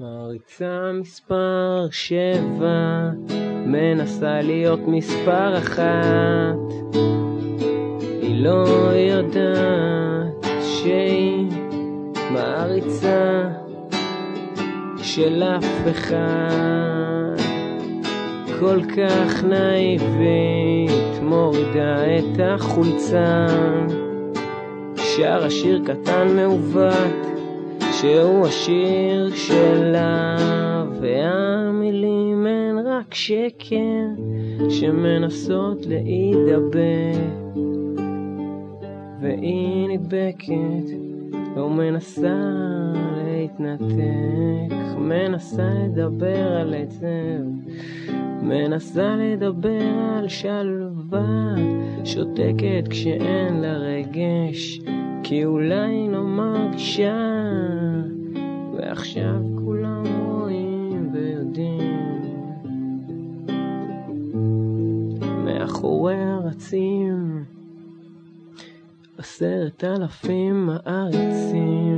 מעריצה מספר שבע, מנסה להיות מספר אחת. היא לא יודעת שהיא מעריצה של אף אחד. כל כך נאיבית, מורידה את החולצה. שר השיר קטן מעוות, שהוא השיר שלה, והמילים הן רק שקר שמנסות להידבק, והיא נדבקת, לא מנסה להתנתק, מנסה לדבר על עצב, מנסה לדבר על שלווה, שותקת כשאין לה רגש. כי אולי לא מרגישה, ועכשיו כולם רואים ויודעים. מאחורי הרצים, עשרת אלפים מעריצים.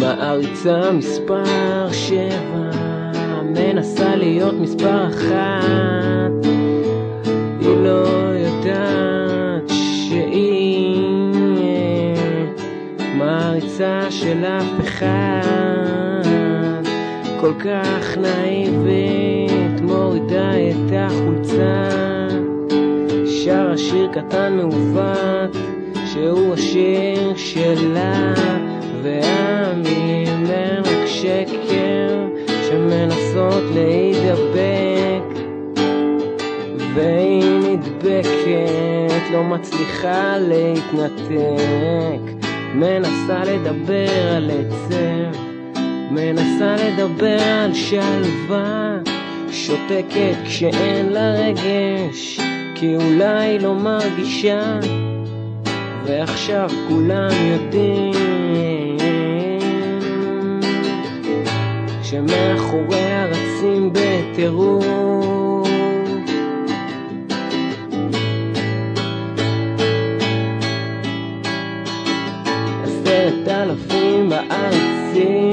מעריצה מספר שבע מנסה להיות מספר אחת לא יודעת שהיא מעריצה של אף אחד. כל כך נאיבית מורידה את החולצה. שר השיר קטן מעוות שהוא השיר שלה. והמילים הם רק שקר שמנסות להידבק והיא נדבקת, לא מצליחה להתנתק. מנסה לדבר על עצב, מנסה לדבר על שלווה. שותקת כשאין לה רגש, כי אולי לא מרגישה. ועכשיו כולם יודעים שמאחורי הרצים בטירוף עשרת אלפים בארצים